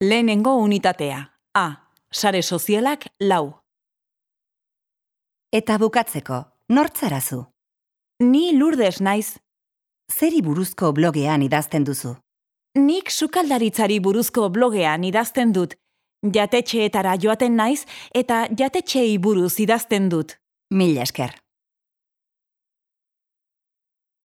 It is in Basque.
Lehenengo unitatea. A. Sare sozialak lau. Eta bukatzeko, nortzarazu? Ni lurdes naiz. Zeri buruzko blogean idazten duzu? Nik sukaldaritzari buruzko blogean idazten dut. Jatetxeetara joaten naiz eta jatetxeei buruz idazten dut. Mil esker.